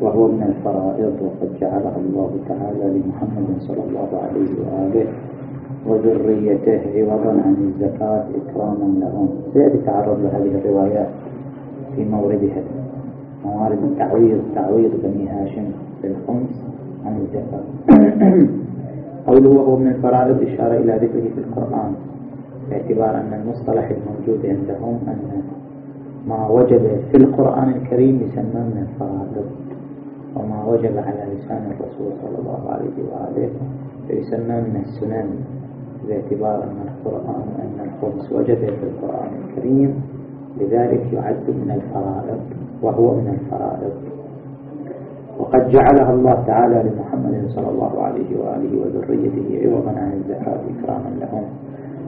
وهو من الفرائض وقد جعلها الله تعالى لمحمد صلى الله عليه وآله وذريته عوضا عن الزكاة إكراما لهم. سيأتي تعرض لهذه الروايات في موردها. موارد التعويض تعويض بني هاشم بالخمس عن الزكاة. قوله وهو من الفرائض إشارة إلى ذكره في القرآن. باعتبار أن المصطلح الموجود عندهم أن ما وجب في القرآن الكريم يسمى من الفرائض وما وجب على لسان الرسول صلى الله عليه وآله فيسمى من السنن باعتبار أن القرآن أن الخمس وجب في القرآن الكريم لذلك يعد من الفرائض وهو من الفرائض وقد جعلها الله تعالى لمحمد صلى الله عليه وآله وذريته عوضا عن الزكاة إكراما لهم.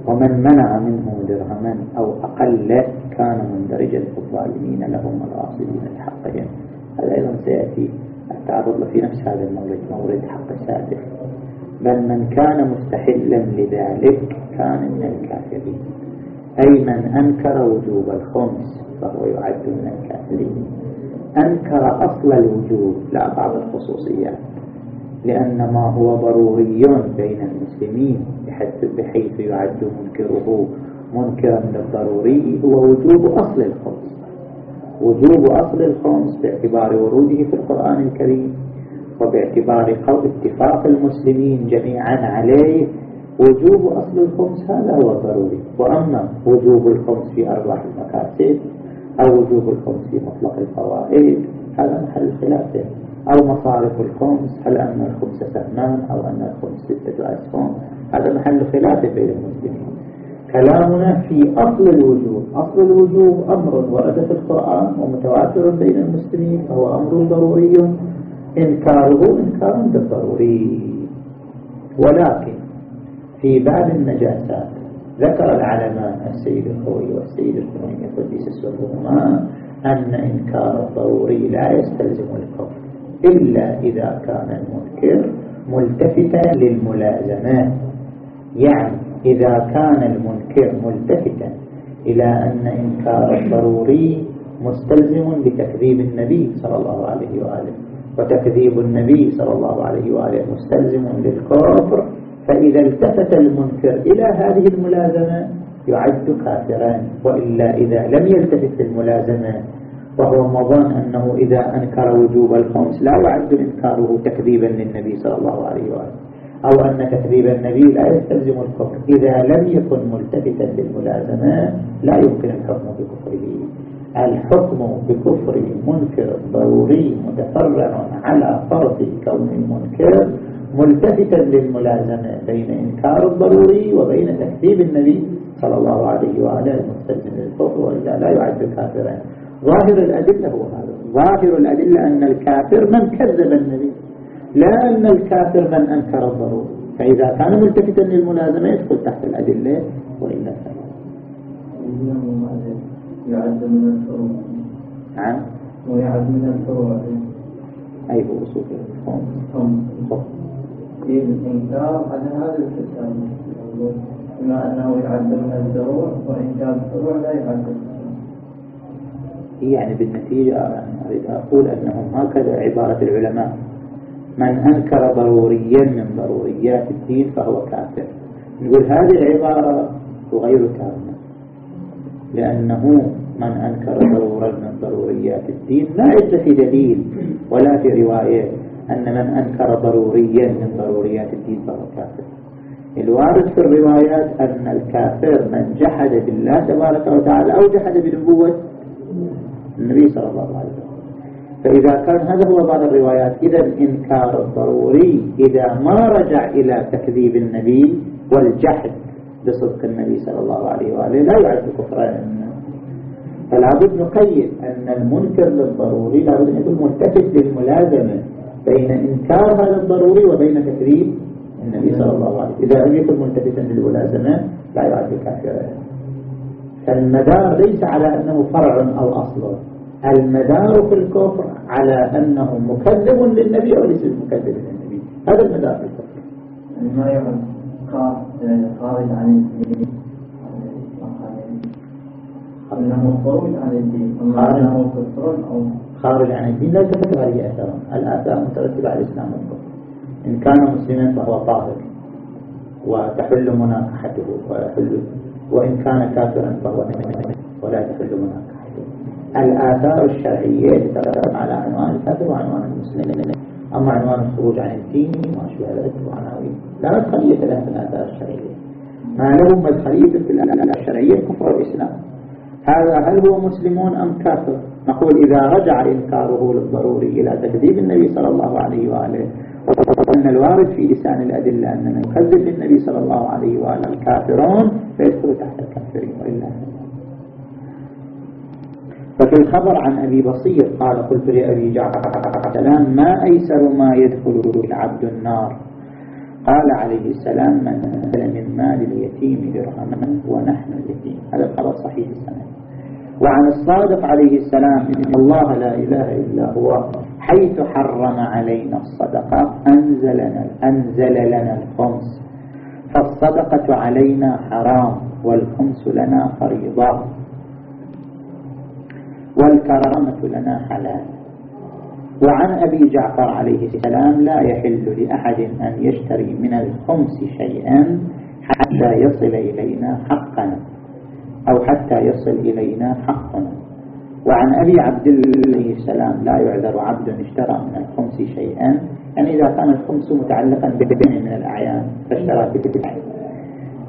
ومن منع منه درهما أو أقل كان مندرجا في الظالمين لهم الغاصبين لحقهم هذا أيضا سيأتي. التعرض في نفس هذا المورد مورد حق سادس بل من كان مستحلا لذلك كان من الكافرين. أي من أنكر وجوب الخمس فهو يعد من الكافرين. أنكر أصل الوجوب لا بعض الخصوصيات. لأن ما هو ضروري بين المسلمين بحيث يعد منكره. منكرا للضروري هو وجوب أصل الخمس. وجوب أصل الخمس باعتبار وروده في القرآن الكريم وباعتبار اتفاق المسلمين جميعا عليه. وجوب أصل الخمس هذا هو الضروري وأما وجوب الخمس في أرباح المكاسب أو وجوب الخمس في مطلق الفوائد هذا محل خلاف. أو مصارف الخمس هل أن الخمس سهمان أو أن الخمس ستة أسهم هذا محل خلاف بين المسلمين. كلامنا في أصل الوجوب. أصل الوجوب أمر ورد في القرآن ومتواتر بين المسلمين فهو أمر ضروري. إنكاره إنكار بالضروري ولكن في بعض النجاسات ذكر العلماء السيد الخوي والسيد الخوي قديس سرهما أن إنكار الضروري لا يستلزم الكفر. إلا إذا كان المنكر ملتفتا للملازمات. يعني إذا كان المنكر ملتفتا إلى أن إنكار الضروري مستلزم لتكذيب النبي صلى الله عليه وآله وتكذيب النبي صلى الله عليه وآله مستلزم للكفر فإذا التفت المنكر إلى هذه الملازمة يعد كافرا وإلا إذا لم يلتفت الملازمة وهو مظن أنه إذا أنكر وجوب الخمس لا يعد إنكاره تكذيبا للنبي صلى الله عليه وآله. أو أن تكذيب النبي لا يستلزم الكفر. إذا لم يكن ملتفتا للملازمة لا يمكن الحكم بكفره. الحكم بكفر منكر ضروري متفرع على فرض كون المنكر ملتفتا للملازمة بين إنكار الضروري وبين تكذيب النبي صلى الله عليه وآله المستلزم للكفر وإذا لا يعد كافرا. ظاهر الأدلة هو هذا. ظاهر الأدلة أن الكافر من كذب النبي لا أن الكافر من أنكر الضروري فإذا كان ملتفتا للملازمة يدخل تحت الأدلة وإلا فلا يعد من الفروع نعم ويعد من الفروع أي هو أصول الفهم. الإنكار على هذا الكتاب بما أنه يعد من الفروع وإنكار الفروع لا يعد يعني بالنتيجة أريد أقول أنهم هكذا عبارة العلماء من أنكر ضروريا من ضروريات الدين فهو كافر. نقول هذه العبارة غير كاملة لأنه من أنكر ضرورا من ضروريات الدين لا يجد في دليل ولا في رواية أن من أنكر ضروريا من ضروريات الدين فهو كافر. الوارد في الروايات أن الكافر من جحد بالله تبارك وتعالى أو جحد بنبوة النبي صلى الله عليه وسلم. فإذا كان هذا هو بعض الروايات إذا الإنكار الضروري إذا ما رجع إلى تكذيب النبي والجحد بصدق النبي صلى الله عليه وآله لا يعد كفرا فلا بد نقيد أن المنكر للضروري لا بد أن يكون ملتفت للملازمة بين إنكار هذا الضروري وبين تكذيب النبي صلى الله عليه وسلم إذا لم يكن ملتفتا للملازمة لا يعد كافرا. فالمدار ليس على أنه فرع أو أصل. المدار في الكفر على أنه مكذب للنبي أو ليس مكذب للنبي؟ هذا المدار في الكفر. ما يعد خارج عن أنه خروج عن الدين أنه كفر أو خارج عن الدين لا يترتب عليه أثر الآثار مترتبة على الإسلام والكفر. إن كان مسلما فهو طاهر وتحل مناكحته ويحل وإن كان كافرا فهو ولا تحل مناكحته الآثار الشرعية تترتب على عنوان الكافر وعنوان المسلم. أما عنوان الخروج عن الدين ما شبه ذلك وعناوين لا مدخلية لها في الآثار الشرعية. ما له مدخلية في الآثار الشرعية كفر الإسلام. هذا هل هو مسلمون أم كافر؟ نقول إذا رجع إنكاره للضروري إلى تكذيب النبي صلى الله عليه وآله وأن الوارد في لسان الأدلة أن من يكذب النبي صلى الله عليه وآله الكافرون فيدخل تحت الكافرين وإلا ففي الخبر عن أبي بصير قال قلت لأبي جعفر السلام ما أيسر ما يدخل العبد النار؟ قال عليه السلام من نزل من مال اليتيم درهما ونحن اليتيم. هذا الخبر صحيح السنة. وعن الصادق عليه السلام إن الله لا إله إلا هو حيث حرم علينا الصدقة أنزل لنا, أنزل لنا الخمس. فالصدقة علينا حرام والخمس لنا فريضة. والكرامة لنا حلال. وعن أبي جعفر عليه السلام لا يحل لأحد أن يشتري من الخمس شيئا حتى يصل إلينا حقنا أو حتى يصل إلينا حقنا وعن أبي عبد الله السلام لا يعذر عبد اشترى من الخمس شيئا. يعني إذا كان الخمس متعلقا بدين من الأعيان فاشترى بدين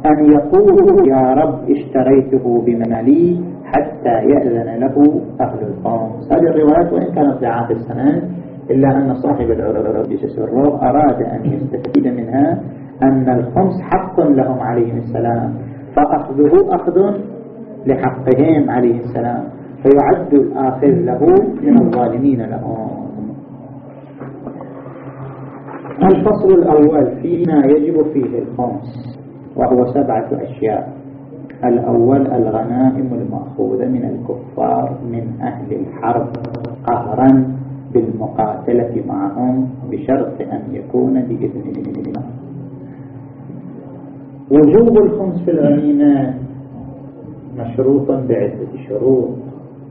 أن يقول يا رب اشتريته بمالي حتى يأذن له أهل الخمس هذه الروايات وإن كانت ضعاف السنة إلا أن صاحب العرب سره أراد أن يستفيد منها أن الخمس حق لهم عليهم السلام فأخذه أخذ لحقهم عليه السلام فيعد الآخذ له من الظالمين لهم. الفصل الأول فيما يجب فيه الخمس؟ وهو سبعة أشياء. الأول الغنائم المأخوذة من الكفار من أهل الحرب قهرا بالمقاتلة معهم بشرط أن يكون بإذن الله. وجوب الخمس في الغنيمة مشروط بعدة شروط.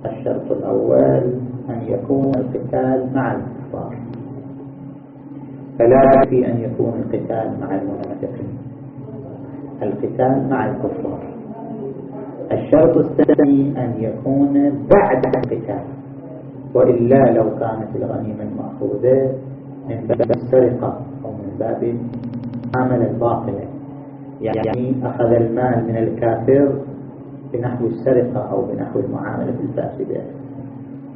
الشرط الأول أن يكون القتال مع الكفار. فلا يكفي أن يكون القتال مع المنافقين. القتال مع الكفار. الشرط الثاني أن يكون بعد القتال. وإلا لو كانت الغنيمة المأخوذة من باب السرقة أو من باب عمل الباطلة يعني أخذ المال من الكافر بنحو السرقة أو بنحو المعاملة الفاسدة.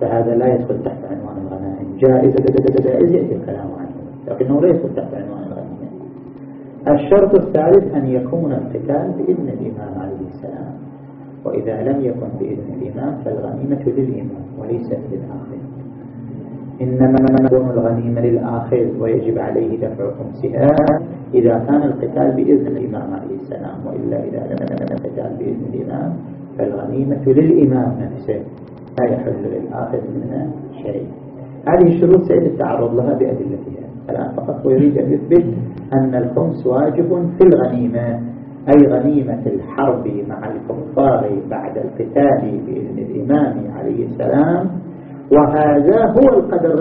فهذا لا يدخل تحت عنوان الغنائم. جائز جائز يأتي الكلام عنه لكنه لا يدخل تحت عنوان الغنائم. الشرط الثالث أن يكون القتال بإذن الإمام عليه السلام. وإذا لم يكن بإذن الإمام فالغنيمة للإمام وليست للآخر. إنما يكون الغنيمة للآخر ويجب عليه دفع خمسها إذا كان القتال بإذن الإمام عليه السلام. وإلا إذا لم يكن القتال بإذن الإمام فالغنيمة للإمام نفسه لا يحل للآخر منها شيء. هذه الشروط سيتعرض لها بأدلتها الآن فقط هو يريد أن يثبت أن الخمس واجب في الغنيمة أي غنيمة الحرب مع الكفار بعد القتال بإذن الإمام عليه السلام. وهذا هو القدر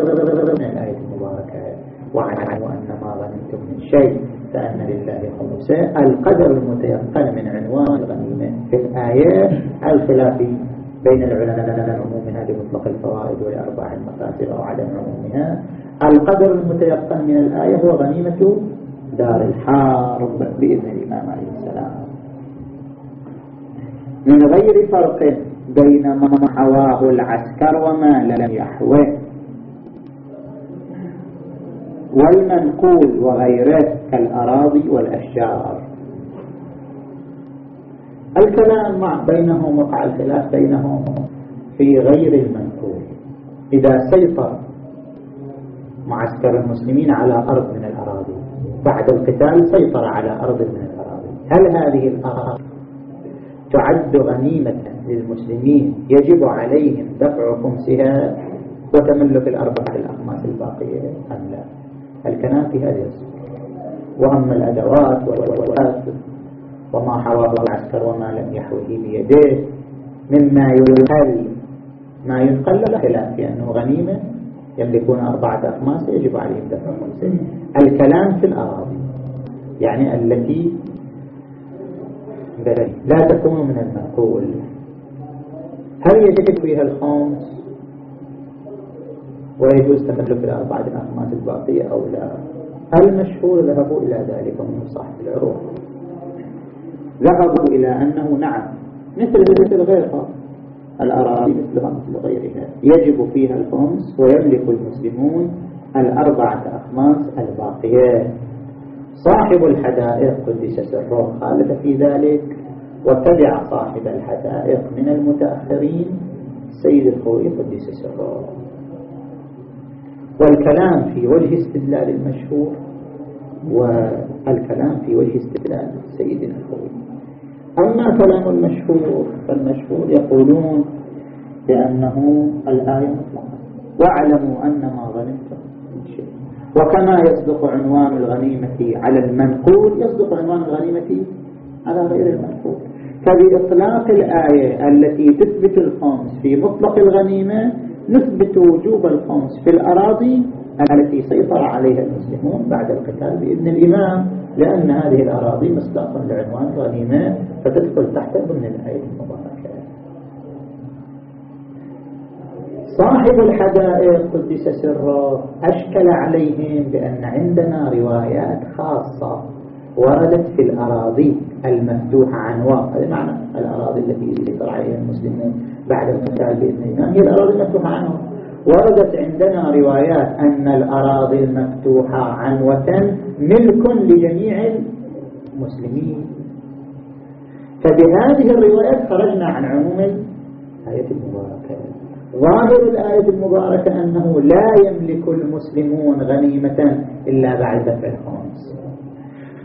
من الآية المباركة. واعلموا أن ما غنمتم من شيء فأن لله خمسة القدر المتيقن من عنوان الغنيمة في الآية الخلافي بين العلماء عمومها لمطلق الفوائد ولأرباح المقاصد أو عدم عمومها. القدر المتيقن من الآية هو غنيمة دار الحرب بإذن الإمام عليه السلام. من غير فرق بين ما حواه العسكر وما لم يحوه. والمنقول وغيره كالأراضي والأشجار. الكلام مع بينهم وقع الخلاف بينهم في غير المنقول. إذا سيطر معسكر المسلمين على أرض من الأراضي. بعد القتال سيطر على أرض من الأراضي. هل هذه الأراضي تعد غنيمة للمسلمين؟ يجب عليهم دفع خمسها وتملك الأربعة الأخماس الباقية أم لا؟ الكلام في هذه الصورة وأما الأدوات والوات وما حواه العسكر وما لم يحوه بيده مما ينقل ما ينقل له خلاف لأنه غنيمة يملكون أربعة أخماس يجب عليهم دفع خمسة الكلام في الأراضي يعني التي لا تكون من المنقول هل يجب فيها الخمس؟ ويجوز تملك الأربعة الأخماس الباقية أو لا؟ المشهور ذهبوا إلى ذلك من صاحب العروض. ذهبوا إلى أنه نعم مثل مثل غيرها. الأراضي مثلها مثل غيرها يجب فيها الخمس ويملك المسلمون الأربعة أخماس الباقيات صاحب الحدائق قدس سره خالف في ذلك وتبع صاحب الحدائق من المتأخرين سيد الخوي قدس سره. والكلام في وجه استدلال المشهور والكلام في وجه استدلال سيدنا الخوي. أما كلام المشهور فالمشهور يقولون بأنه الآية مطلقة. واعلموا أن ما ظننتم وكما يصدق عنوان الغنيمة على المنقول يصدق عنوان الغنيمة على غير المنقول. فبإطلاق الآية التي تثبت الخمس في مطلق الغنيمة نثبت وجوب الخمس في الأراضي التي سيطر عليها المسلمون بعد القتال بإذن الإمام لأن هذه الأراضي مصداقا لعنوان الغنيمة فتدخل تحت ضمن الآية المباركة. صاحب الحدائق قدس سره أشكل عليهم بأن عندنا روايات خاصة وردت في الأراضي المفتوحة عنوان هذا معنى الأراضي التي سيطر عليها المسلمون بعد القتال بإذن الإمام هي الأراضي المفتوحة عنوان وردت عندنا روايات أن الأراضي المفتوحة عنوة ملك لجميع المسلمين. فبهذه الروايات خرجنا عن عموم الآية المباركة. ظاهر الآية المباركة أنه لا يملك المسلمون غنيمة إلا بعد دفع الخمس.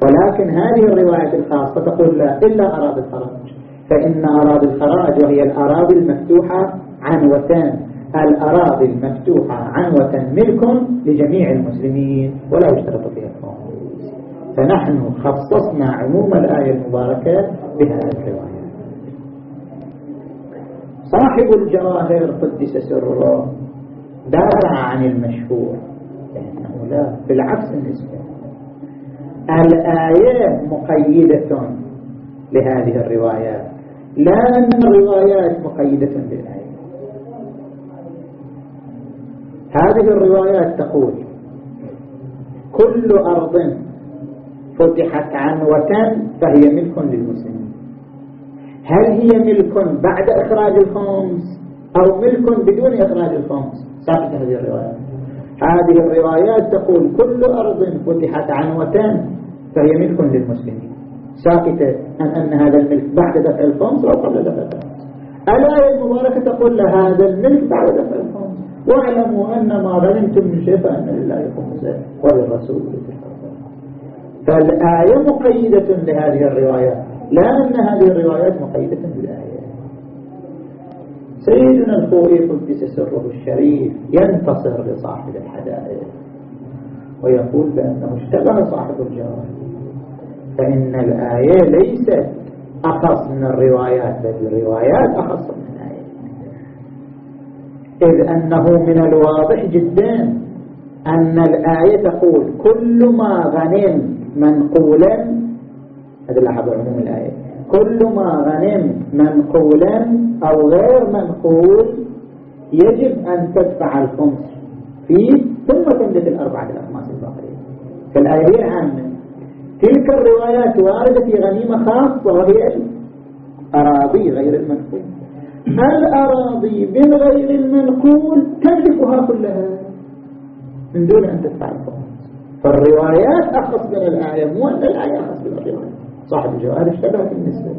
ولكن هذه الرواية الخاصة تقول لا إلا أراضي الخراج. فإن أراضي الخراج وهي الأراضي المفتوحة عنوتان الأراضي المفتوحة عنوة ملك لجميع المسلمين ولا يشترط فيها الخمس فنحن خصصنا عموم الآية المباركة بهذه الرواية. صاحب الجواهر قدس سره دافع عن المشهور. لأنه لا بالعكس النسبة الآية مقيدة لهذه الروايات لا أن الروايات مقيدة بالآية. هذه الروايات تقول كل أرض فتحت عنوة فهي ملك للمسلمين. هل هي ملك بعد إخراج الخمس أو ملك بدون إخراج الخمس؟ ساقط هذه الروايات هذه الروايات تقول كل أرض فتحت عنوة فهي ملك للمسلمين. ساقطة أن أن هذا الملك بعد دفع الخمس أو قبل دفع الخمس. الآية المباركة تقول هذا الملك بعد دفع الخمس. واعلموا أن ما غنمتم من شيء فأن لله خمسه وللرسول فالآية مقيدة لهذه الروايات لا أن هذه الروايات مقيدة بالآية. سيدنا الخوئي قدس سره الشريف ينتصر لصاحب الحدائق ويقول بأنه اشتبه صاحب الجواب فإن الآية ليست أخص من الروايات بل الروايات أخص من الآية إذ أنه من الواضح جدا أن الآية تقول كل ما غنم منقولا هذا لاحظ عموم الآية كل ما غنم منقولا أو غير منقول يجب أن تدفع الخمس فيه ثم تملك الأربعة الأخماس الباقية. فالآية عامة. تلك الروايات واردة في غنيمة خاصة وهي الأراضي غير المنقول. الأراضي من غير المنقول تملكها كلها. من دون أن الخمس فالروايات أخص من الآية مو أن الآية أخص من الرواية. صاحب الجواب اشتبه في النسبة.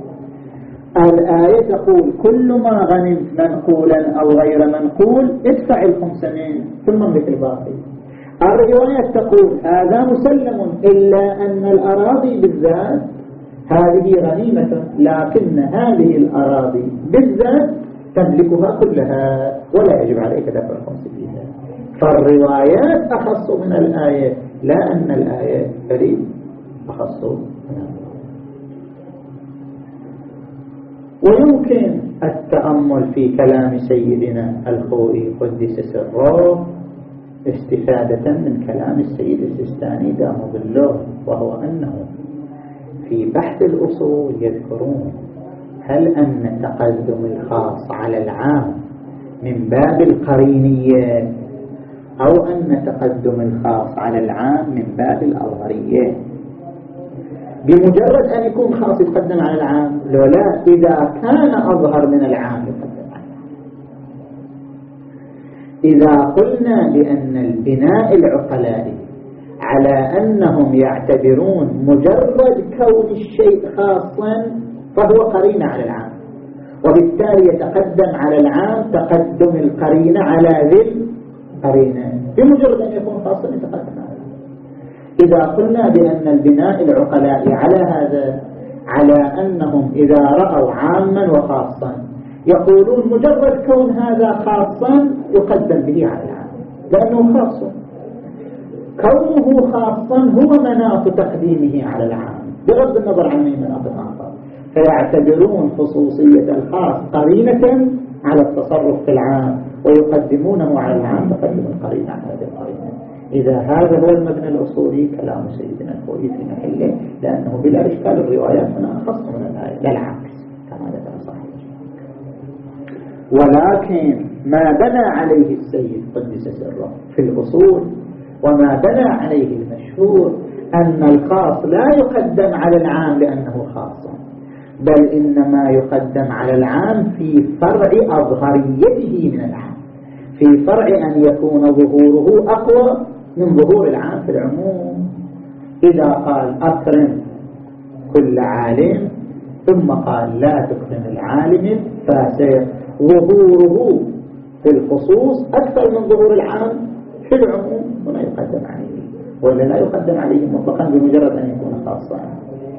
الآية تقول كل ما غنمت منقولا أو غير منقول ادفع الخمسمين ثم املك الباقي. الرواية تقول هذا مسلم إلا أن الأراضي بالذات هذه غنيمة لكن هذه الأراضي بالذات تملكها كلها ولا يجب عليك دفع الخمس فيها فالروايات أخص من الآية لا أن الآية فريد أخص من ويمكن التأمل في كلام سيدنا الخوئي قدس سره استفادة من كلام السيد السيستاني دام ظله وهو أنه في بحث الأصول يذكرون هل أن تقدم الخاص على العام من باب القرينية أو أن تقدم الخاص على العام من باب الأظهرية؟ بمجرد أن يكون خاص يقدم على العام؟ لو لا. إذا كان أظهر من العام يقدم على العام. إذا قلنا بأن البناء العقلائي على أنهم يعتبرون مجرد كون الشيء خاصا فهو قرين على العام. وبالتالي يتقدم على العام تقدم القرينة على ذي القرينة بمجرد أن يكون خاصا يتقدم على العام. إذا قلنا بأن البناء العقلائي على هذا على أنهم إذا رأوا عاما وخاصا يقولون مجرد كون هذا خاصا يقدم به على العام. لأنه خاص. كونه خاصا هو مناط تقديمه على العام. بغض النظر عن مناط آخر فيعتبرون خصوصية الخاص قرينة على التصرف في العام ويقدمونه على العام تقدم القرينة على هذه القرينة. إذا هذا هو المبنى الأصولي كلام سيدنا الخوي في محله لأنه بلا إشكال الروايات هنا أخص من الآية لا العكس كما ذكر صحيح. ولكن ما بنى عليه السيد قدس سره في الأصول وما بنى عليه المشهور أن الخاص لا يقدم على العام لأنه خاص. بل إنما يقدم على العام في فرع أظهريته من العام. في فرع أن يكون ظهوره أقوى من ظهور العام في العموم. إذا قال أكرم كل عالم ثم قال لا تكرم العالم فسيظهوره ظهوره في الخصوص أكثر من ظهور العام في العموم. هنا يقدم عليه ولا لا يقدم عليه مطلقا بمجرد أن يكون خاصا.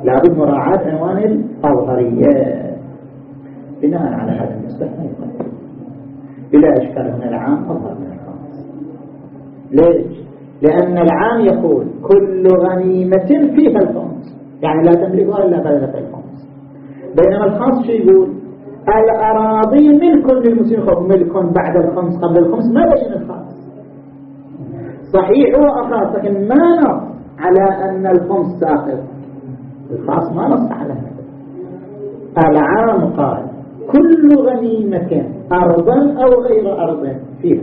لابد مراعاة عنوان الأظهريات بناء على هذا يقدم بلا إشكال من العام أظهر من الخاص. ليش؟ لأن العام يقول كل غنيمة فيها الخمس. يعني لا تملكها إلا بلدة الخمس. بينما الخاص شو يقول؟ الأراضي ملك للمسلمين. ملك بعد الخمس قبل الخمس ما بين الخاص. صحيح هو أخاص لكن ما نص على أن الخمس ساقط. الخاص ما نص على هذا العام قال كل غنيمة أرضا أو غير أرض فيها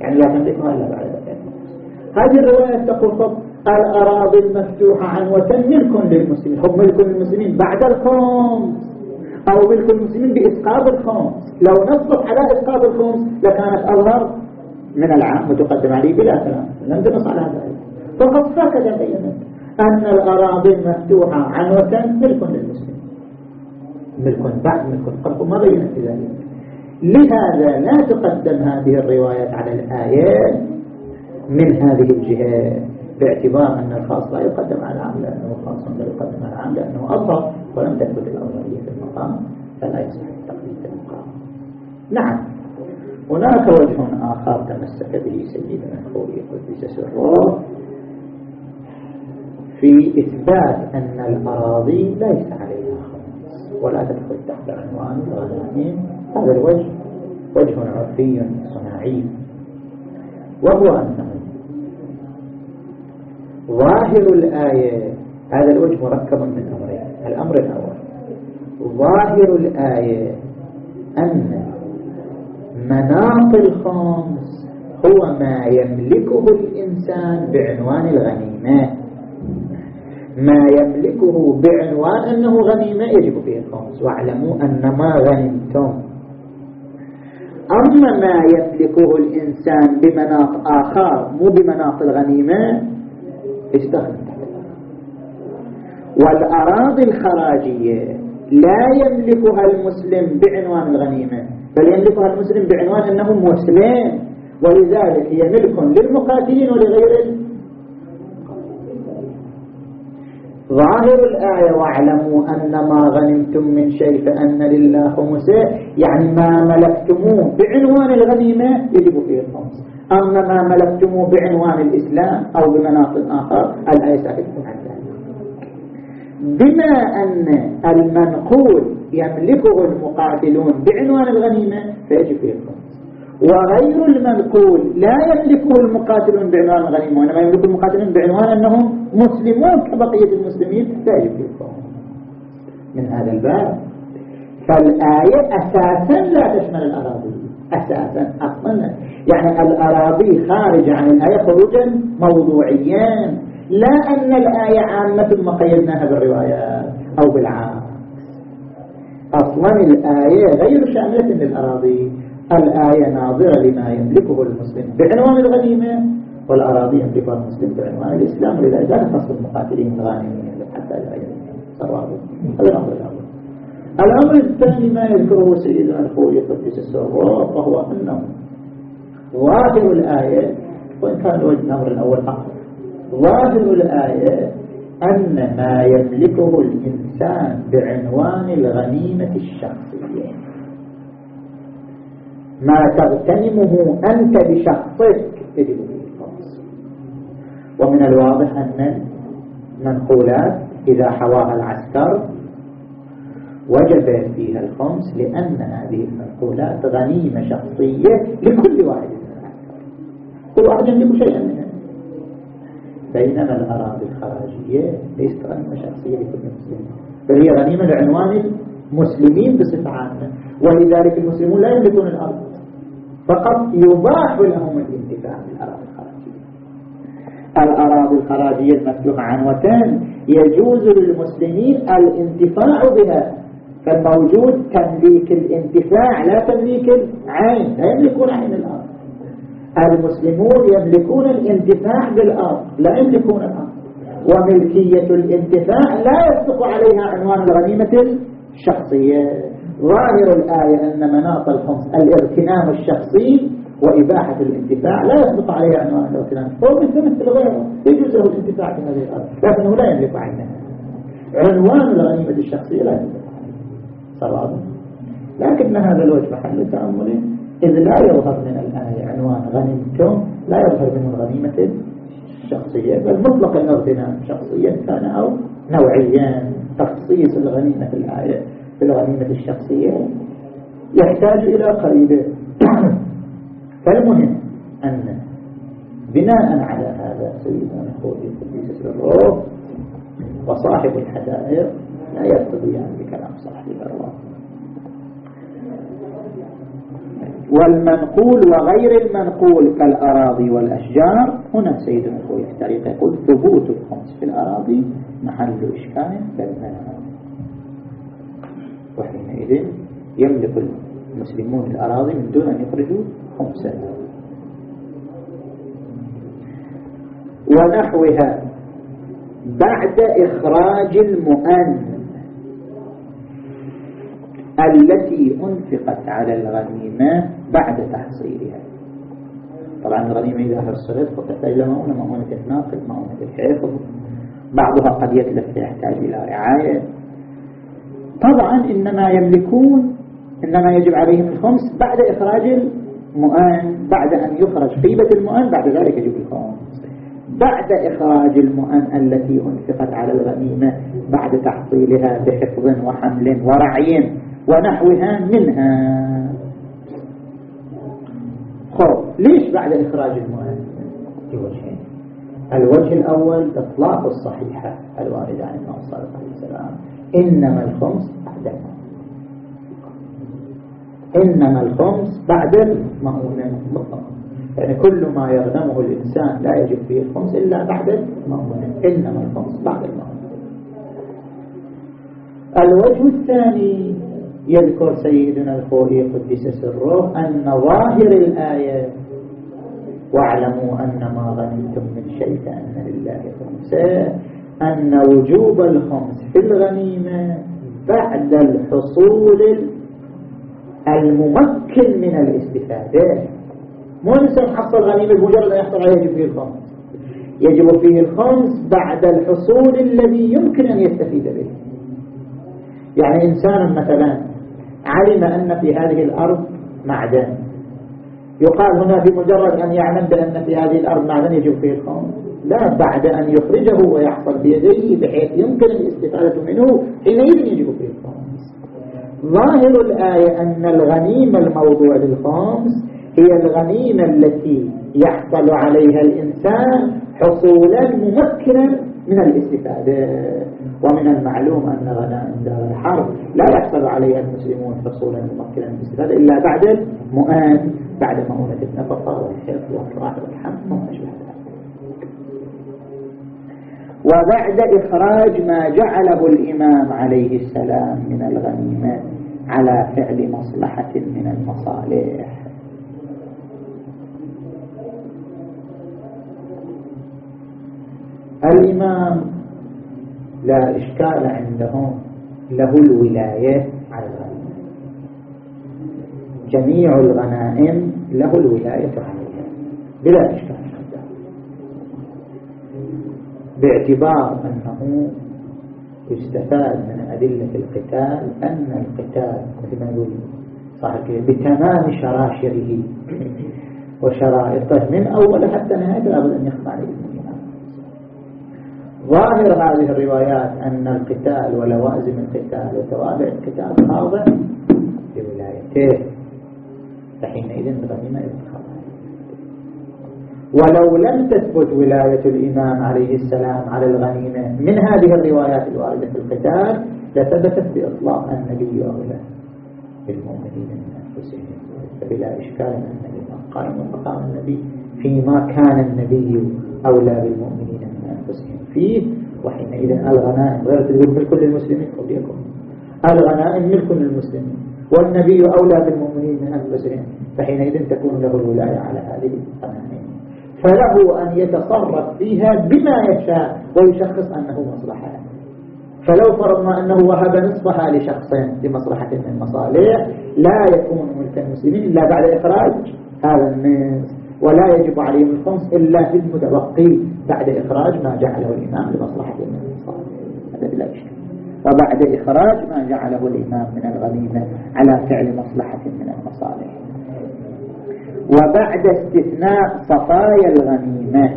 يعني لا تملكها إلا بعد هذه الرواية تقول فضل الأراضي المفتوحة عن وتن ملك للمسلمين. هم ملك للمسلمين بعد الخمس. أو ملك المسلمين بإسقاط الخمس. لو نصت على إسقاط الخمس لكانت أظهر من العام وتقدم عليه بلا كلام. لم تنص على ذلك فقد هكذا بينت أن الأراضي المفتوحة عن وتن ملك للمسلمين. ملك بعد ملك قبل. ما بينت ذلك. لهذا لا تقدم هذه الروايات على الآيات من هذه الجهات باعتبار أن الخاص لا يقدم على العام لأنه خاص لا يقدم على العام لأنه أفضل ولم تثبت الأولوية في المقام فلا يصح التقديم في المقام. نعم. هناك وجه آخر تمسك به سيدنا الخوي قدس سره في إثبات أن الأراضي ليس عليها خمس ولا تدخل تحت عنوان الغنائم هذا الوجه. وجه عرفي صناعي. وهو أنه ظاهر الآية هذا الوجه مركب من أمرين. الأمر الأول ظاهر الآية أن مناط الخمس هو ما يملكه الإنسان بعنوان الغنيمة. ما يملكه بعنوان أنه غنيمة يجب فيه الخمس. واعلموا أن ما غنمتم. أما ما يملكه الإنسان بمناط آخر مو بمناط الغنيمة استخدم والأراضي الخراجية لا يملكها المسلم بعنوان الغنيمة بل يملكها المسلم بعنوان أنه مسلم ولذلك هي ملك للمقاتلين ولغير ظاهر الآية واعلموا أن ما غنمتم من شيء فأن لله خمسه يعني ما ملكتموه بعنوان الغنيمة يجب فيه الخمس أما ما ملكتموه بعنوان الإسلام أو بمناطق آخر الآية ساكتكم عن ذلك بما أن المنقول يملكه المقاتلون بعنوان الغنيمة فيجب فيه الخمس وغير المنقول لا يملكه المقاتلون بعنوان الغنيمة وإنما يملكه المقاتلون بعنوان أنهم مسلمون كبقية المسلمين فيه الخمس من هذا الباب. فالآية أساسا لا تشمل الأراضي. أساسا أصلا. يعني الأراضي خارج عن الآية خروجا موضوعيا. لا أن الآية عامة ما قيدناها بالروايات أو بالعام. أصلا الآية غير شاملة للأراضي. الآية ناظرة لما يملكه المسلم. بعنوان الغنيمة والأراضي يملكها المسلم بعنوان الإسلام ولذلك لا نص المقاتلين الغانمين حتى لا يصير هذا الأمر الأول. الأمر الثاني ما يذكره سيدنا الخوي قدس السراء وهو أنه ظاهر الآية وإن كان وجه الأمر الأول أقل ظاهر الآية أن ما يملكه الإنسان بعنوان الغنيمة الشخصية. ما تغتنمه أنت بشخصك. يجب الخمس ومن الواضح أن المنقولات إذا حواها العسكر وجب فيها الخمس لأن هذه المنقولات غنيمة شخصية لكل واحد من العسكر. كل واحد يملك شيئا منها. بينما الأراضي الخراجية ليست غنيمة شخصية لكل مسلم. بل هي غنيمة لعنوان المسلمين بصفة عامة. ولذلك المسلمون لا يملكون الأرض. فقط يباح لهم الانتفاع بالأراضي الخراجية. الأراضي الخراجية المفتوحة عنوتان يجوز للمسلمين الانتفاع بها فالموجود تمليك الانتفاع لا تمليك العين لا يملكون عين الأرض. المسلمون يملكون الانتفاع بالأرض لا يملكون الأرض. وملكية الانتفاع لا يصدق عليها عنوان الغنيمة الشخصية. ظاهر الآية أن مناط الخمس الاغتنام الشخصي وإباحة الانتفاع. لا يصدق عليها عنوان الاغتنام هو مثل مثل غيره. يجوز له الانتفاع في هذه الأرض لكنه لا يملك عينها عنوان الغنيمة الشخصية لا يملك صواب لكن هذا الوجه محل تأمل. إذ لا يظهر من الآية عنوان غنيمتم لا يظهر من الغنيمة الشخصية. بل مطلق الاغتنام شخصيا كان أو نوعيا تخصيص الغنيمة في الآية. في الغنيمة الشخصية يحتاج إلى قريبة. فالمهم أن بناء على هذا سيدنا نقول في الروح وصاحب الحدائق لا يرتضيان بكلام صاحب الأرواح والمنقول وغير المنقول كالأراضي والأشجار. هنا سيدنا الخوي التاريخ يقول ثبوت الخمس في الأراضي محل إشكال بيننا وحينئذ يملك المسلمون الأراضي من دون أن يخرجوا خمسة ونحوها بعد إخراج المؤن التي أنفقت على الغنيمة بعد تحصيلها. طبعا الغنيمة إذا حصلت فتحتاج إلى مؤونة مؤونة الناقل مؤونة الحفظ بعضها قد يتلف يحتاج إلى رعاية. طبعا إنما يملكون إنما يجب عليهم الخمس بعد إخراج المؤن بعد أن يخرج قيمة المؤن بعد ذلك يجب الخمس. بعد إخراج المؤن التي أنفقت على الغنيمة بعد تحصيلها بحفظ وحمل ورعي ونحوها منها. خب ليش بعد إخراج المؤن؟ الوجه الأول إطلاق الصحيحة الواردة عن النبي صلى الله عليه وسلم. إنما الخمس بعد إنما الخمس بعد المؤونة يعني كل ما يغنمه الإنسان لا يجب فيه الخمس إلا بعد المؤونة إنما الخمس بعد المؤونة الوجه الثاني يذكر سيدنا الخوئي قدس سره أن ظاهر الآية واعلموا أن ما غنمتم من شيء فأن لله خمسة. أن وجوب الخمس في الغنيمة بعد الحصول الممكن من الاستفادة. مو الإنسان حصل غنيمة بمجرد أن يحصل عليه يجب فيه الخمس. يجب فيه الخمس بعد الحصول الذي يمكن أن يستفيد به. يعني إنسان مثلا علم أن في هذه الأرض معدن. يقال هنا في مجرد أن يعلم بأن في هذه الأرض معدن يجب فيه الخمس. لا بعد أن يخرجه ويحصل بيديه بحيث يمكن الاستفادة منه حينئذ يجب فيه الخمس ظاهر الآية أن الغنيمة الموضوع للخمس هي الغنيمة التي يحصل عليها الإنسان حصولا ممكنا من الاستفادة. ومن المعلوم أن غنائم دار الحرب لا يحصل عليها المسلمون حصولا ممكنا من الاستفادة إلا بعد المؤان بعد مؤونة النفقة والحفظ والراحة والحمد. وما أشبه وبعد إخراج ما جعله الإمام عليه السلام من الغنيمة على فعل مصلحة من المصالح. الإمام لا إشكال عندهم له الولاية على الغنيمة. جميع الغنائم له الولاية عليها بلا إشكال. باعتبار أنه يستفاد من أدلة القتال أن القتال مثل ما يقول صاحب بتمام شراشره وشرائطه من أول حتى نهاية لابد أن يخضع للإيمان ظاهر هذه الروايات أن القتال ولوازم القتال وتوابع القتال خاضع لولايته فحينئذ يتخضع ولو لم تثبت ولاية الإمام عليه السلام على الغنيمة من هذه الروايات الواردة في القتال لثبتت بإطلاق النبي أولى بالمؤمنين من أنفسهم فبلا إشكال أن الإمام قائم مقام النبي فيما كان النبي أولى بالمؤمنين من أنفسهم فيه. وحينئذ الغنائم غير تقول ملك للمسلمين قد يكون الغنائم ملك للمسلمين والنبي أولى بالمؤمنين من أنفسهم فحينئذ تكون له الولاية على هذه الغنائم. فله أن يتصرف فيها بما يشاء ويشخص أنه مصلحة. فلو فرضنا أنه وهب نصفها لشخص لمصلحة من المصالح لا يكون ملك المسلمين إلا بعد إخراج هذا النصف ولا يجب عليهم الخمس إلا في المتبقي بعد إخراج ما جعله الإمام لمصلحة من المصالح هذا بلا وبعد إخراج ما جعله الإمام من الغنيمة على فعل مصلحة من المصالح. وبعد استثناء صفايا الغنيمة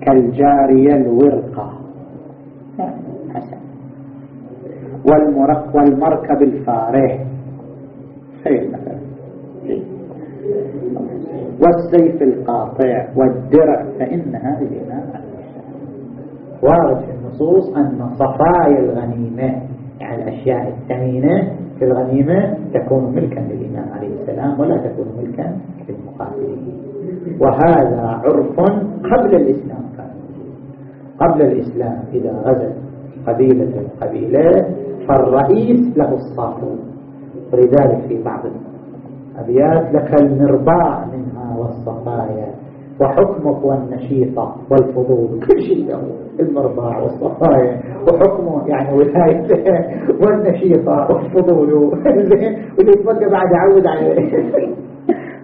كالجارية الورقة. حسن. والمرق والمركب الفارح خير مثلا. والسيف القاطع والدرع فإن هذه وارد في النصوص أن صفايا الغنيمة يعني الأشياء الثمينة في الغنيمة تكون ملكا للإمام عليه السلام ولا تكون ملكا للمقاتلين. وهذا عرف قبل الإسلام قبل الإسلام إذا غزت قبيلة القبيلة فالرئيس له الصافو ولذلك في بعض الأبيات لك المرباع منها والصفايا. وحكمك والنشيطة والفضول. كل شيء له. المرباع والصفايا. وحكمه يعني ولايته. والنشيطة والفضول. واللي يتبقى بعد يعود عليه.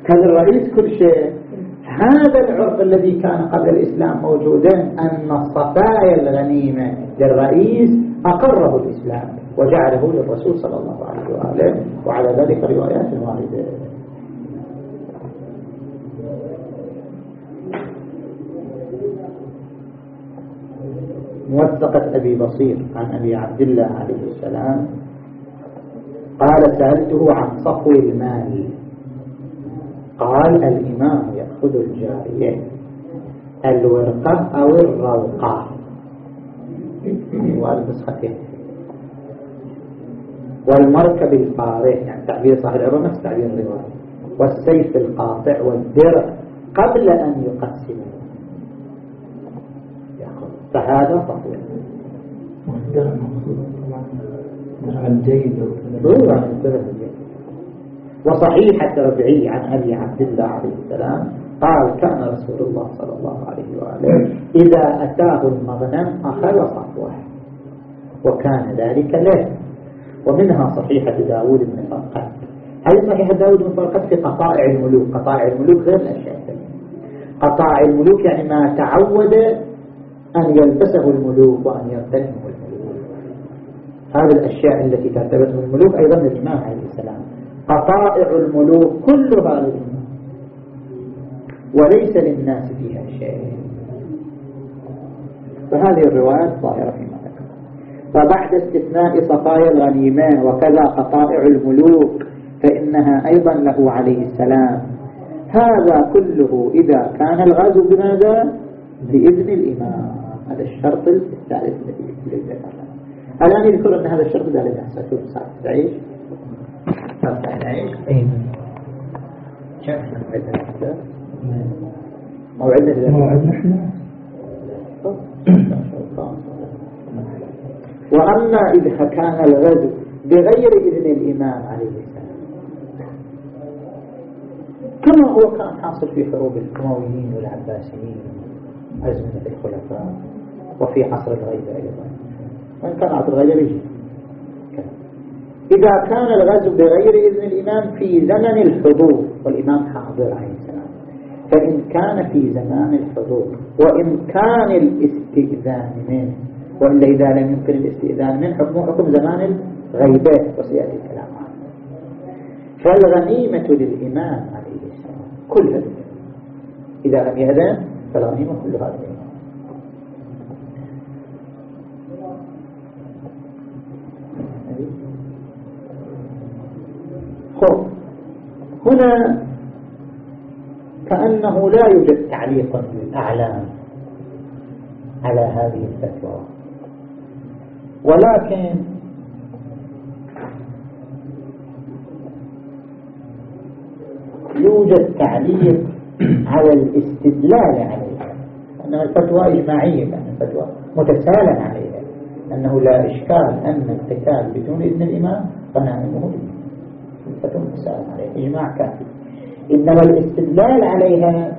كان الرئيس كل شيء. هذا العرف الذي كان قبل الإسلام موجودا أن الصفايا الغنيمة للرئيس أقره الإسلام وجعله للرسول صلى الله عليه وآله. وعلى ذلك روايات واحدة. موثقة أبي بصير عن أبي عبد الله عليه السلام. قال سألته عن صفو المال. قال الإمام يأخذ الجارية. الورقة أو الروقة؟ والنسختين والمركب الفارح يعني تعبير صاحب العروة نفس تعبير الرواية. والسيف القاطع والدرع قبل أن يقسمه. فهذا صحيح والدرع مقصود طبعا درع الجيد وصحيحة ربعي عن أبي عبد الله عليه السلام قال كان رسول الله صلى الله عليه وآله إذا أتاه المغنم أخذ صفوه وكان ذلك له. ومنها صحيحة داود بن فرقد. هل صحيحة داود بن فرقد في قطائع الملوك؟ قطائع الملوك غير الأشياء. قطائع الملوك يعني ما تعود أن يلبسه الملوك وأن يرتنمه الملوك. هذه الأشياء التي ترتبط الملوك أيضا للإمام عليه السلام. قطائع الملوك كلها للإمام وليس للناس فيها شيء. فهذه الروايات ظاهرة فيما ذكر. فبعد استثناء صفايا الغنيمة وكذا قطائع الملوك فإنها أيضا له عليه السلام. هذا كله إذا كان الغزو بماذا؟ بإذن الإمام. هذا الشرط الثالث الذي ذكرنا الآن يذكر أن هذا الشرط ذلك الأحسن شوف ساعة تعيش موعدنا موعدنا موعدنا إحنا. وأما إذا كان الغزو بغير إذن الإمام عليه السلام. كما هو كان حاصل في حروب الأمويين والعباسيين أزمنة الخلفاء. وفي عصر الغيبة أيضا. وإن كان عصر الغيبة يجي. إذا كان الغزو بغير إذن الإمام في زمن الحضور والإمام حاضر عليه السلام. فإن كان في زمان الحضور وإمكان الاستئذان منه وإلا إذا لم يمكن الاستئذان منه حكم حكم زمان الغيبة وسيأتي الكلام عنه. فالغنيمة للإمام عليه السلام كلها. إذا لم يأذن فالغنيمة كلها للإمام خب هنا كأنه لا يوجد تعليق للأعلام على هذه الفتوى. ولكن يوجد تعليق على الاستدلال عليها. أن الفتوى إجماعية يعني الفتوى متسالا عليها. أنه لا إشكال أن القتال بدون إذن الإمام غنائمه الفتوى متسالا عليها. إجماع كافي. إنما الاستدلال عليها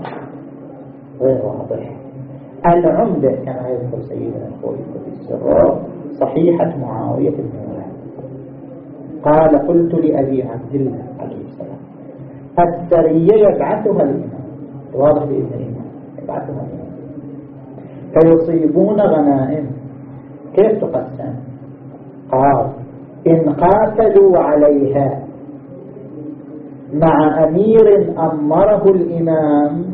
غير واضح. العمدة كما يذكر سيدنا الخوي في السر صحيحة معاوية بن قال قلت لأبي عبد الله عليه السلام السرية يبعثها الإمام. واضح بإذن الإمام يبعثها الإمام. فيصيبون غنائم. كيف تقسم؟ قال إن قاتلوا عليها مع أمير أمره الإمام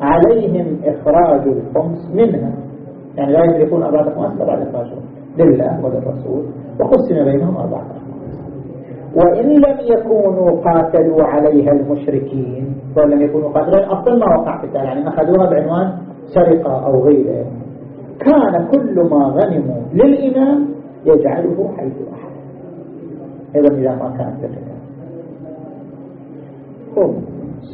عليهم إخراج الخمس منها. يعني لا يملكون أربعة أخماس بعد إخراجهم لله وللرسول وقسم بينهم أربعة أخماس وإن لم يكونوا قاتلوا عليها المشركين ولم يكونوا قاتلوا أفضل ما وقع قتال يعني أخذوها بعنوان سرقة أو غيره كان كل ما غنموا للإمام يجعله حيث أحد. إذا إذا ما كانت القتال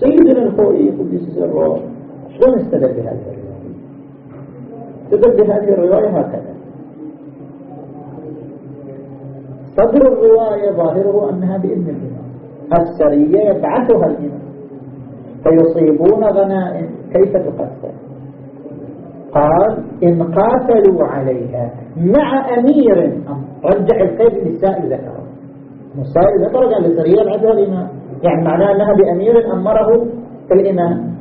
سيدنا الخوئي قدس سره شلون استدل بهذه الرواية؟ استدل بهذه الرواية هكذا. صدر الرواية ظاهره أنها بإذن الإمام السرية يبعثها الإمام فيصيبون غنائم. كيف تقسم قال إن قاتلوا عليها مع أمير. رجع القيد للسائل ذكره. السائل ذكره قال السرية يبعثها الإمام يعني معناه أنها بأمير أمره الإمام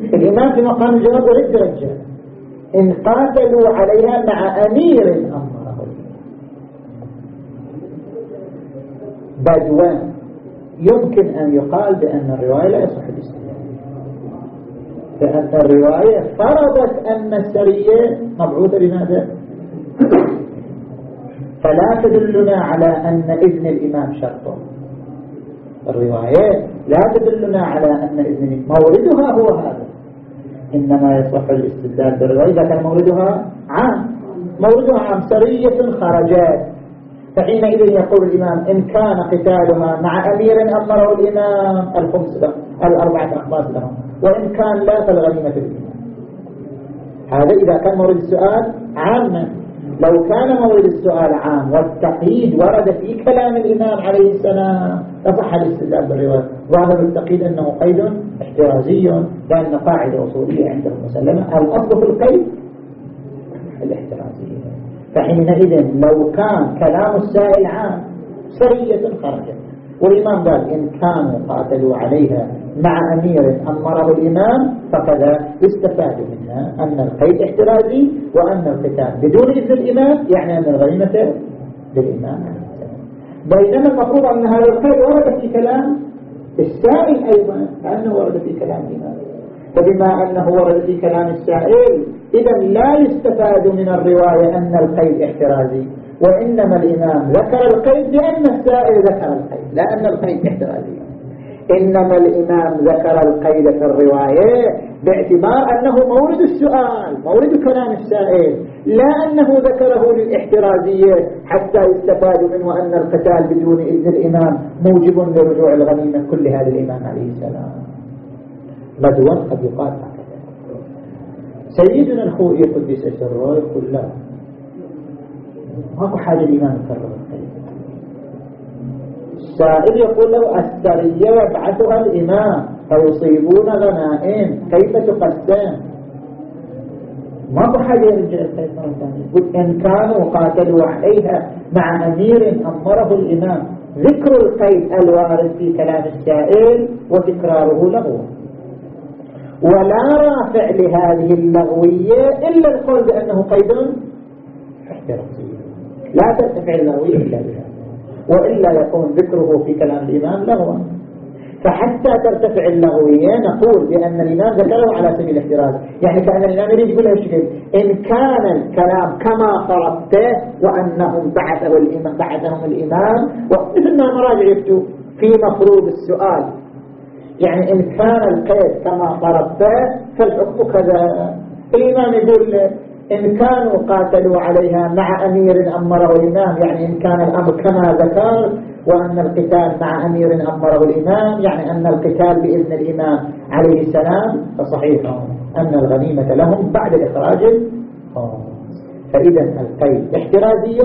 الإمام في مقام الجواب ورد رجال إن قاتلوا عليها مع أمير أمره. بدوان. يمكن أن يقال بأن الرواية لا يصح الاستدلال. لأن الرواية فرضت أن السرية مبعوثة بماذا؟ فلا تدلنا على أن إذن الإمام شرطه. الروايات لا تدلنا على أن إذن موردها هو هذا. إنما يصح الاستدلال بالرواية إذا كان موردها عام. موردها عام سرية خرجات. فحينئذ يقول الإمام إن كان قتالها مع أمير أمره الإمام الخمس له الأربعة أخماس لهم وإن كان لا فالغنيمة الإمام. هذا إذا كان مورد السؤال عاما. لو كان مورد السؤال عام والتقييد ورد في كلام الإمام عليه السلام لصح الاستدلال بالرواية. ظاهر التقييد أنه قيد احترازي لأن قاعدة أصولية عندهم مسلمة. الأصل في القيد الاحترازية فحينئذ لو كان كلام السائل عام سرية خرجت والإمام قال إن كانوا قاتلوا عليها مع أمير أمره الإمام فكذا يستفاد منها أن القيد احترازي وأن القتال بدون إذن الإمام يعني أن الغنيمة للإمام بينما المفروض أن هذا القيد ورد في كلام السائل أيضا كأنه ورد في كلام الإمام فبما أنه ورد في كلام السائل إذا لا يستفاد من الرواية أن القيد احترازي وإنما الإمام ذكر القيد لأن السائل ذكر القيد لا أن القيد احترازي. إنما الإمام ذكر القيد في الرواية باعتبار أنه مورد السؤال مورد كلام السائل لا أنه ذكره للإحترازية حتى يستفاد منه أن القتال بدون إذن الإمام موجب لرجوع الغنيمة كلها للإمام عليه السلام. بدوا قد يقال هكذا. سيدنا الخوئي قدس سره يقول لا. ماكو حاجة الإمام يكرر السائل يقول له السرية يبعثها الإمام فيصيبون غنائم. كيف تقسم؟ ما بحاجة يرجع السيد مرة ثانية يقول إن كانوا قاتلوا عليها مع أمير أمره الإمام. ذكر القيد الوارد في كلام السائل وتكراره له. ولا رافع لهذه اللغوية إلا القول بأنه قيد. احترافي لا ترتفع اللغوية إلا بها وإلا يكون ذكره في كلام الإمام لغوا فحتى ترتفع اللغوية نقول بأن الإمام ذكره على سبيل الاحتراز. يعني كأن الإمام يريد يقول الشكل إن كان الكلام كما فرضته وأنهم بعثه الإمام بعثهم الإمام ومثل ما مراجع يكتب في مفروض السؤال. يعني إن كان القيد كما فرضته فالحكم كذا. الإمام يقول إن كانوا قاتلوا عليها مع أمير أمره الإمام يعني إن كان الأمر كما ذكر وأن القتال مع أمير أمره الإمام يعني أن القتال بإذن الإمام عليه السلام فصحيح أن الغنيمة لهم بعد إخراج فإذا القيد احترازي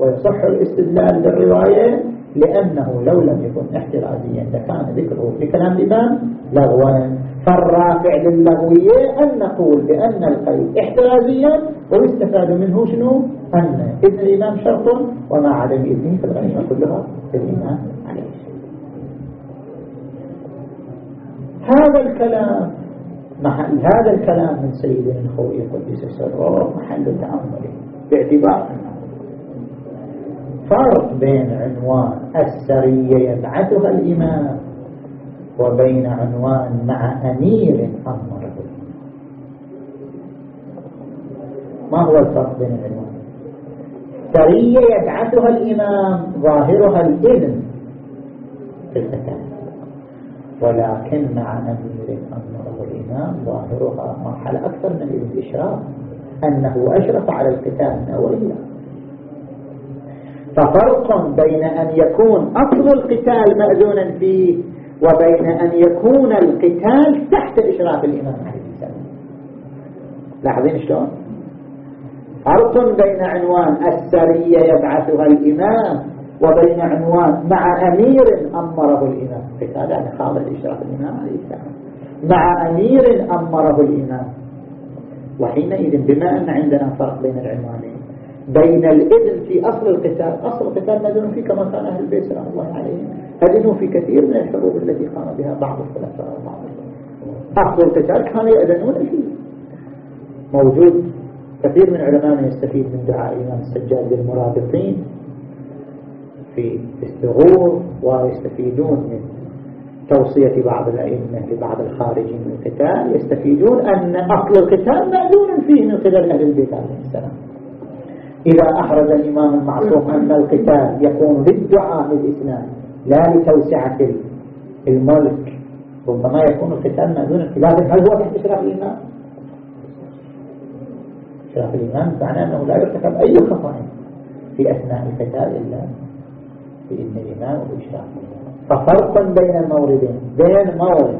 ويصح الاستدلال بالرواية. لأنه لو لم يكن احترازيا لكان ذكره في كلام الإمام لغوا فالرافع للغوية أن نقول بأن القيد احترازيا ويستفاد منه شنو؟ أن إذن الإمام شرط وما عدم إذنه في الغنيمة كلها الإمام عليه هذا الكلام محل هذا الكلام من سيدنا الخوي قدس سره محل تأمل باعتبار أنه فرق بين عنوان السرية يبعثها الإمام وبين عنوان مع أمير أمره ما هو الفرق بين العنوان؟ سرية يبعثها الإمام ظاهرها الإذن في القتال ولكن مع أمير أمره الإمام ظاهرها مرحلة أكثر من الإشراف أنه أشرف على القتال من أولها ففرق بين أن يكون أصل القتال مأذونا فيه وبين أن يكون القتال تحت إشراف الإمام عليه السلام لاحظين شلون؟ فرق بين عنوان السرية يبعثها الإمام وبين عنوان مع أمير أمره الإمام. قتال خاضع إشراف الإمام عليه السلام. مع أمير أمره الإمام. وحينئذ بما أن عندنا فرق بين العنوانين. بين الإذن في أصل القتال. أصل القتال مدن فيه كما كان أهل البيت سلام الله عليهم. أذنوا في كثير من الحروب التي قام بها بعض الخلفاء وبعض أصل القتال كانوا يأذنون فيه. موجود كثير من علماء يستفيد من دعاء الإمام السجاد للمرابطين في الثغور ويستفيدون من توصية بعض الأئمة لبعض الخارجين من القتال يستفيدون أن أصل القتال مأذون فيه من قبل أهل البيت عليه السلام. إذا أحرز الإمام المعصوم أن القتال يكون للدعاء للإسلام لا لتوسعة الملك. ربما يكون القتال مأذونا لكن هل هو تحت إشراف الإمام؟ إشراف الإمام معناه أنه لا يرتكب أي خطأ في أثناء القتال إلا بإذن الإمام وبإشراف ففرق بين الموردين بين مورد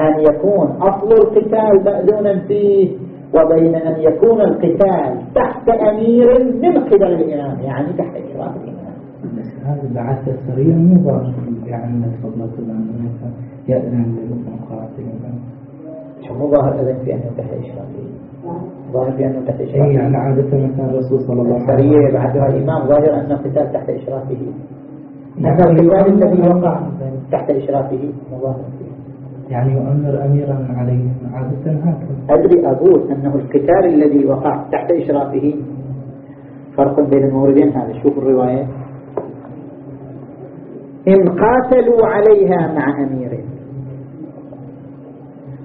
أن يكون أصل القتال مأذونا فيه وبين أن يكون القتال تحت أمير من قبل الإمام يعني تحت إشراف الإمام هذا بعث السرية مو ظاهر يعني الإمام يأذن للمقاتل شو مو ظاهر أذن في أنه تحت إشرافه ظاهر في أنه تحت إشرافه يعني عادة مثلا الرسول صلى الله عليه وسلم. السرية يبعثها الإمام ظاهر أن القتال تحت إشرافه نعم. القتال الذي وقع تحت إشرافه مظاهر. فيه يعني يؤمر أميرا عليه عادة هكذا. أدري أقول أنه القتال الذي وقع تحت إشرافه فرق بين الموردين هذا شوف الرواية. إن قاتلوا عليها مع أمير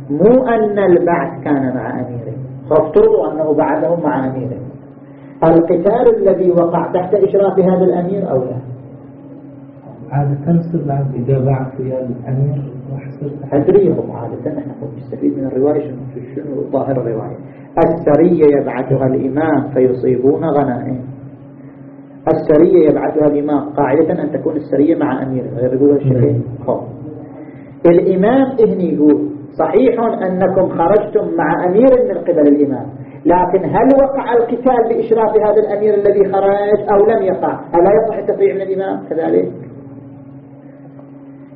مو أن البعث كان مع أمير فافترضوا أنه بعدهم مع أميره. القتال الذي وقع تحت إشراف هذا الأمير أو لا؟ عادة نصير بعد إذا بعث يا الأمير. أدريهم عادة نحن نستفيد من الرواية شنو؟ شنو ظاهر الرواية. السرية يبعثها الإمام فيصيبون غنائم. السرية يبعثها الإمام قاعدة أن تكون السرية مع أمير غير يقولوا الشيخين الإمام إهني يقول صحيح أنكم خرجتم مع أمير من قبل الإمام لكن هل وقع القتال بإشراف هذا الأمير الذي خرج أو لم يقع؟ ألا يصح التفريع من الإمام كذلك؟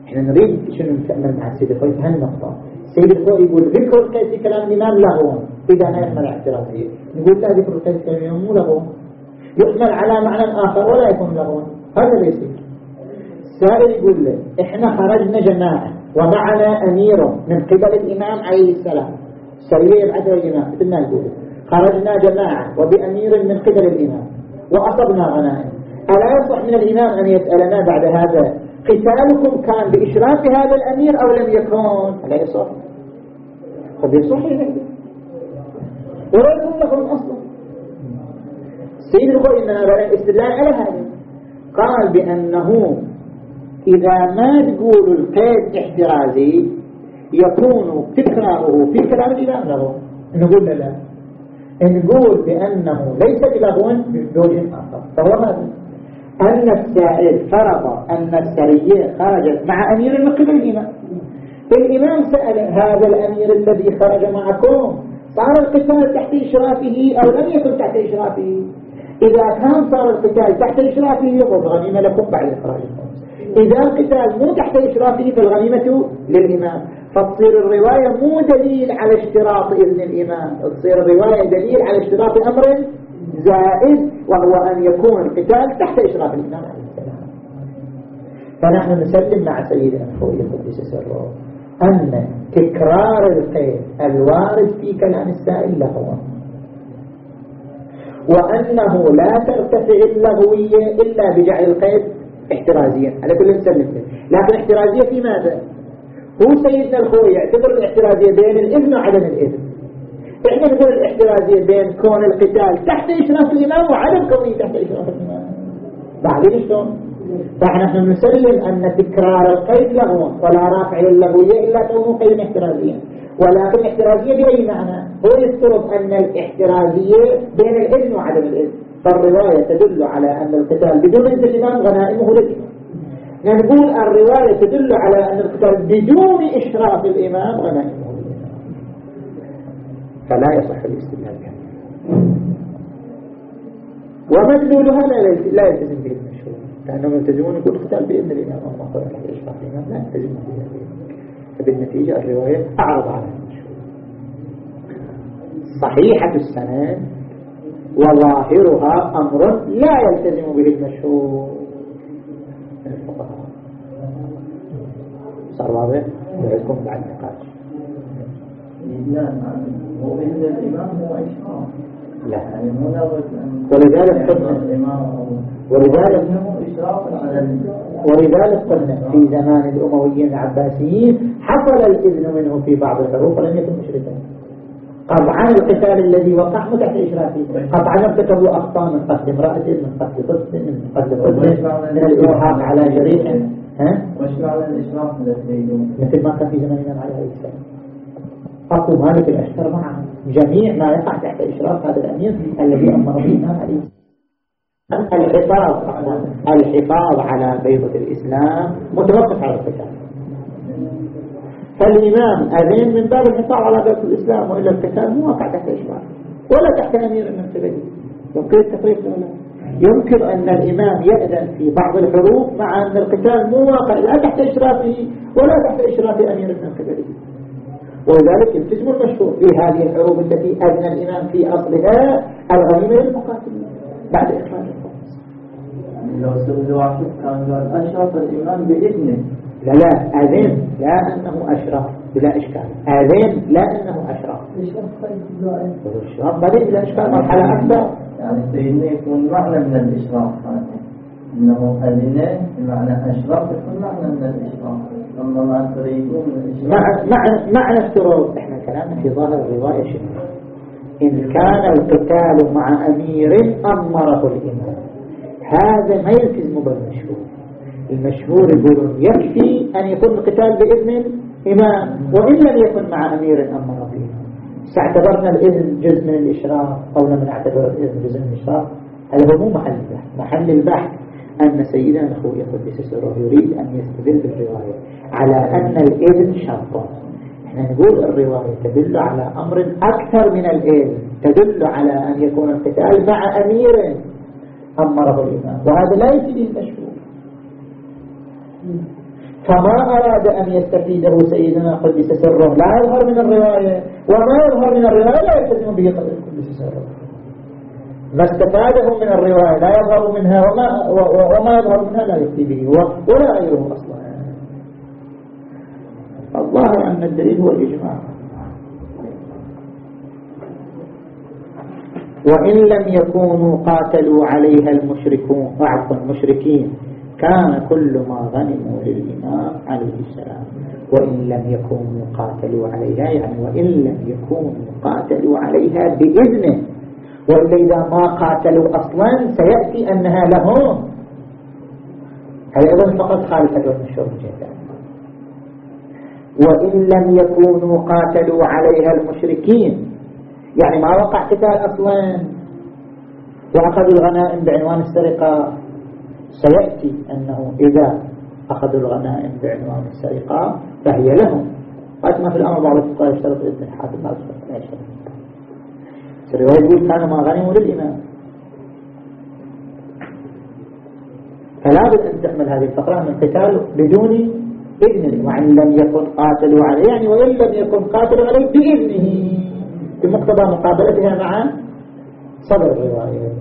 إحنا نريد شنو نتأمل مع السيد الخوي هالنقطة. السيد الخوي يقول ذكر القيس كلام الإمام لغو إذا ما يحمل اعتراضيه نقول لا ذكر القيس كلام الإمام مو لغو يحمل على معنى آخر ولا يكون لغو هذا بيصير السائل يقول له إحنا خرجنا جماعة ومعنا أمير من قبل الإمام عليه السلام. سرية يبعثه الإمام مثل ما يقول. خرجنا جماعة وبأمير من قبل الإمام. وأصبنا غنائم. ألا يصح من الإمام أن يسألنا بعد هذا قتالكم كان بإشراف هذا الأمير أو لم يكن؟ ألا يصح قد يصح ولا يكون لكم أصلا. سيد الخوي بلا استدلال على هذا. قال بأنه إذا ما تقول القيد احترازي يكون تكراره في كلام الإمام له. نقول لا. نقول بأنه ليس بلغو بوجه آخر. فهو هذا أن السائل فرض أن السرية خرجت مع أمير من الإمام سأل هذا الأمير الذي خرج معكم صار القتال تحت إشرافه أو لم يكن تحت إشرافه؟ إذا كان صار القتال تحت إشرافه يقول غنيمة لكم بعد إخراجكم. إذا القتال مو تحت إشرافه فالغنيمة للإمام. فتصير الرواية مو دليل على اشتراط إذن الإمام تصير الرواية دليل على اشتراط أمر زائد وهو أن يكون القتال تحت إشراف الإمام عليه السلام. فنحن نسلم مع سيدنا الخوي قدس سره أن تكرار القيد الوارد في كلام السائل لهو وأنه لا ترتفع اللغوية إلا بجعل القيد احترازيا. على كل نسلم لكن احترازية في ماذا؟ هو سيدنا الخوي يعتبر الاحترازية بين الإذن وعدم الإذن. إحنا نقول الاحترازية بين كون القتال تحت إشراف الإمام وعدم كونه تحت إشراف الإمام؟ بعدين شلون؟ فنحن نسلم أن تكرار القيد لغو ولا رافع للغوية إلا كونه قيد احترازيا ولكن احترازية بأي معنى؟ هو يفترض أن الاحترازية بين الإذن وعدم الإذن. فالرواية تدل على أن القتال بدون إذن الإمام غنائمه للإمام نقول الرواية تدل على أن القتال بدون إشراف الإمام غنائمه فلا يصح الاستدلال بها. ومدلولها لا يلتزم به المشهور. لأنهم يلتزمون يقول القتال بإذن الإمام الله قال إشراف الإمام لا يلتزم به فبالنتيجة الرواية أعرض على المشهور. صحيحة السند وظاهرها أمر لا يلتزم به المشهور. صار واضح؟ يعيدكم بعد نقاش هو الإمام هو إشراف. لا. يعني ولذلك قلنا ولذلك ولذلك قلنا في زمان الأمويين العباسيين حصل الإذن منه في بعض الحروف ولم يكن مشركا. قطعا القتال الذي وقع تحت إشرافه؟ قطعا ارتكبوا أخطاء من قتل امرأة من قتل طفل من قتل طفل من الإرهاق على جريح ها؟ وش معنى الإشراف مثل ما كان في زمان الإمام عليه أقوى مالك الأشتر مع جميع ما يقع تحت إشراف هذا الأمير الذي أمر به عليه. الحفاظ الحفاظ على بيضة الإسلام متوقف على القتال. فالإمام أذين من باب الحفاظ على بيضة الإسلام وإلا القتال مو واقع تحت إشراف. ولا تحت أمير قبله يمكن التفريق ولا يمكن أن الإمام يأذن في بعض الحروب مع أن القتال مو واقع لا تحت إشرافه ولا تحت إشراف أمير قبله ولذلك الجسم المشهور في هذه الحروب التي أذن الإمام في أصلها الغنيمة للمقاتلين بعد إخراج الخمس لو سئل واحد كان قال أشرف الإمام بإذنه. لا لا أذن لا أنه أشرف بلا إشكال. أذن لا أنه أشرف. الإشراف بعدين بلا إشكال مرحلة أكبر. يعني سيدنا يكون معنى من الإشراف إنه أذن بمعنى أشرف يكون معنى من الإشراف. ما تريدون معنى افتراض إحنا كلامنا في ظاهر الرواية شيء إن كان القتال مع أمير أمره الإمام. هذا ما يلتزم بالمشهور. المشهور يقولون يكفي أن يكون القتال بإذن الإمام وإن لم يكن مع أمير أمر به اعتبرنا الإذن جزء من الإشراف أو لم نعتبر الإذن جزء من الإشراف. هذا هو مو محل البحث. محل البحث أن سيدنا أخوي قدس سره يريد أن يستدل بالرواية على أن الإذن شرط إحنا نقول الرواية تدل على أمر أكثر من الإذن تدل على أن يكون القتال مع أمير أمره الإمام. وهذا لا يفيد المشهور. فما أراد أن يستفيده سيدنا قدس سره لا يظهر من الرواية. وما يظهر من الرواية لا يلتزم به قدس سره ما استفاده من الرواية لا يظهر منها وما, وما يظهر منها لا يفتي به ولا غيره أصلا. الظاهر أن الدليل هو الإجماع. وإن لم يكونوا قاتلوا عليها المشركون عفوا المشركين كان كل ما غنموا للإمام عليه السلام. وإن لم يكونوا قاتلوا عليها يعني وإن لم يكونوا قاتلوا عليها بإذنه. وإلا إذا ما قاتلوا أصلا سيأتي أنها لهم. هذا أيضا فقط خالفة والمشهور جدا وإن لم يكونوا قاتلوا عليها المشركين يعني ما وقع قتال أصلا. وأخذوا الغنائم بعنوان السرقة. سيأتي أنه إذا أخذوا الغنائم بعنوان السرقة فهي لهم. ما في الأمر بعض الفقهاء يشترط إذن الحاكم بعض الفقهاء يشترط الرواية يقول كان ما غنموا للإمام فلا بد أن تحمل هذه الفقرة من قتال بدون إذنه وإن لم يكن قاتلوا عليه يعني وإن لم يكن قاتلوا عليه بإذنه بمقتضى مقابلتها مع صدر الرواية.